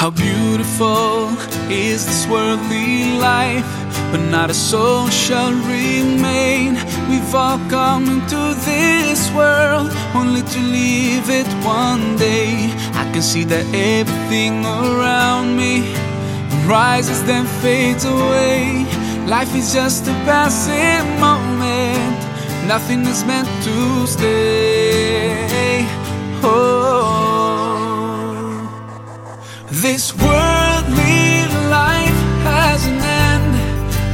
How beautiful is this worldly life, but not a soul shall remain. We've all come into this world only to leave it one day. I can see that everything around me rises then fades away. Life is just a passing moment, nothing is meant to stay. Oh. This worldly life has an end,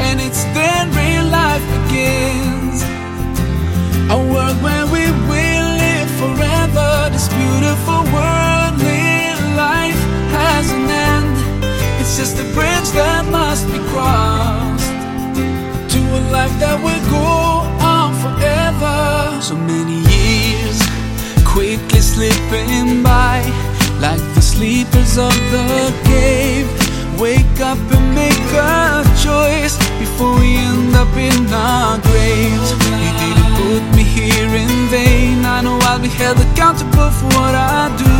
and it's then real life begins. A world where we will live forever. This beautiful worldly life has an end. It's just a bridge that must be crossed to a life that will go on forever. So many years quickly slipping by like the sleepers of the cave. Wake up and make a choice before we end up in our graves. You didn't put me here in vain. I know I'll be held accountable for what I do.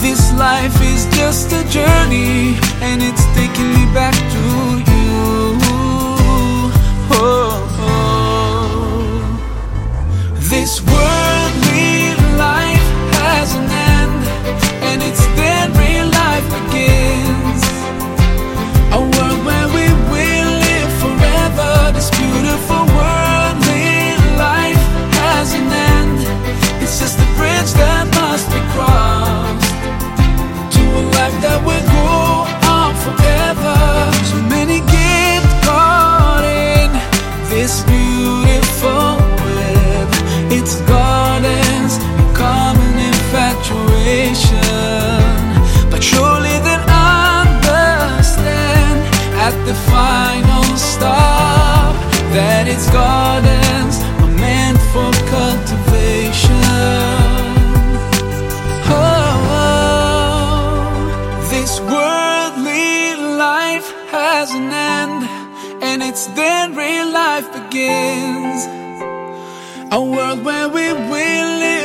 This life is just a journey, and it's taking me back to you. Oh, oh. This worldly infatuation. But surely then understand at the final stop that its gardens are meant for cultivation. Oh, this worldly life has an end, and it's then real life begins. A world where we will live